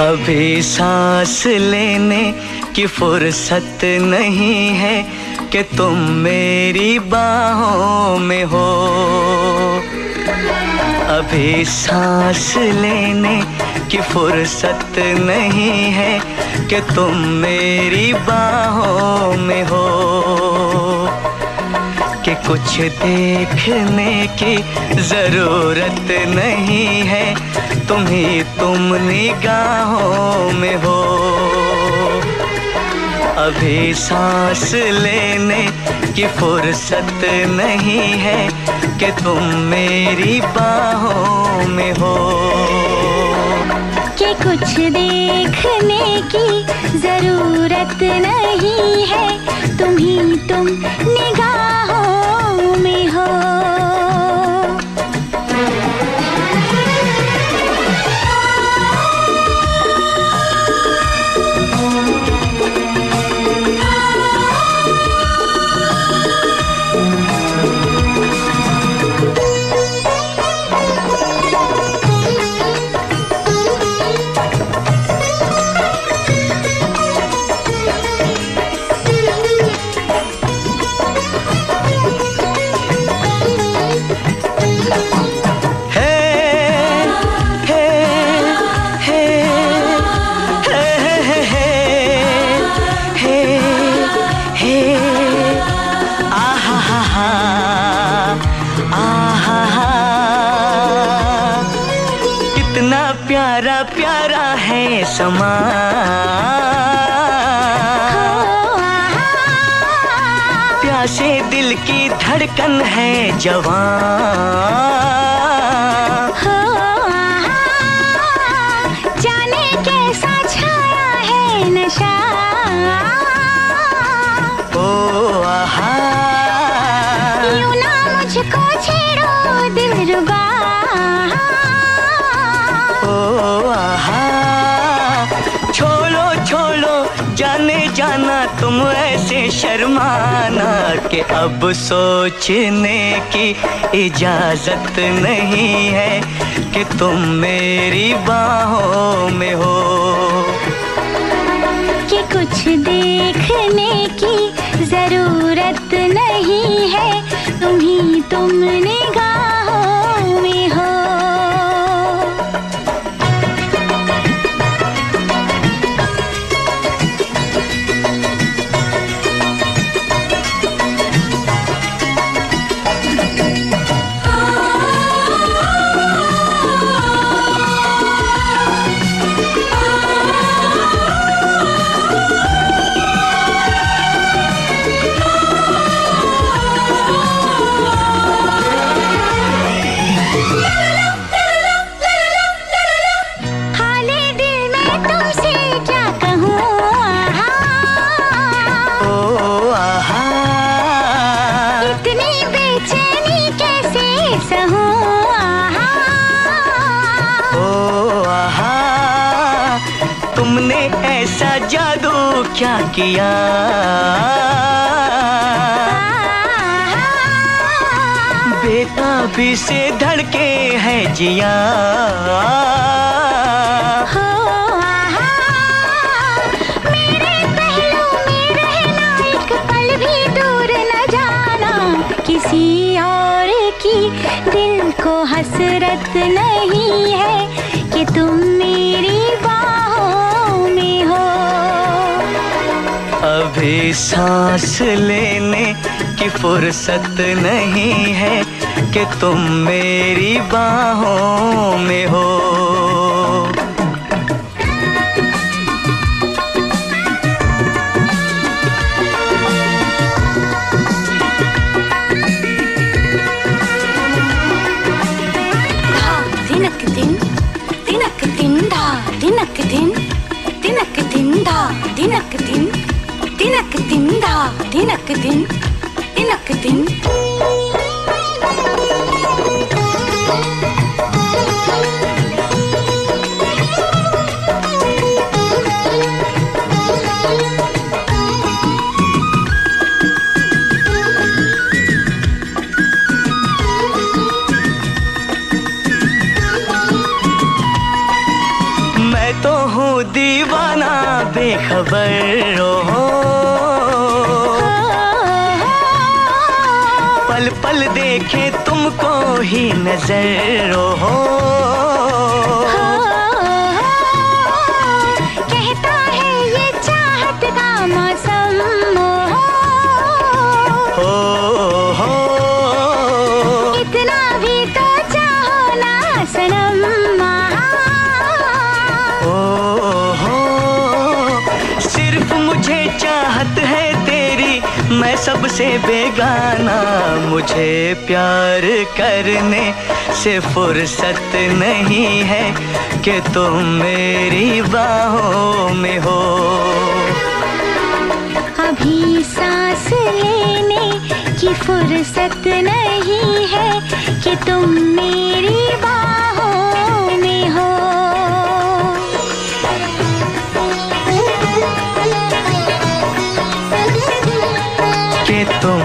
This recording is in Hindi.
अभी सांस लेने की फुर्सत नहीं है कि तुम मेरी बाहों में हो। अभी सांस लेने की फुर्सत नहीं है कि तुम मेरी बाहों में हो। कि कुछ देखने की ज़रूरत नहीं है। तुम ही तुम निगाहों में हो। अभी सांस लेने की फुर्सत नहीं है कि तुम मेरी बाहों में हो। कि कुछ देखने की ज़रूरत नहीं है। तुम ही तुम प्यारा प्यारा है समा। प्यासे दिल की धड़कन है जवान। जाने तुम ऐसे शर्माना कि अब सोचने की इजाज़त नहीं है कि तुम मेरी बाहों में हो। कि कुछ देखने की ज़रूरत नहीं है, तुम ही तुम क्या किया? बेताबी से धड़के है जिया। किसी और की दिल को हसरत नहीं है कि तुम मेरी अभी सांस लेने की फुर्सत नहीं है कि तुम मेरी बाहों में हो। दिन धा दिनक दिन दिनक दिन दीवाना बेखबर हो पल पल देखे तुमको ही नज़र हो कहता है ये चाहत का मौसम हो इतना भी तो चाहो ना सनम। सबसे बेगाना मुझे प्यार करने से फुर्सत नहीं है कि तुम मेरी बाहों में हो। अभी सांस लेने की फुर्सत नहीं है कि तुम मेरी बात तुम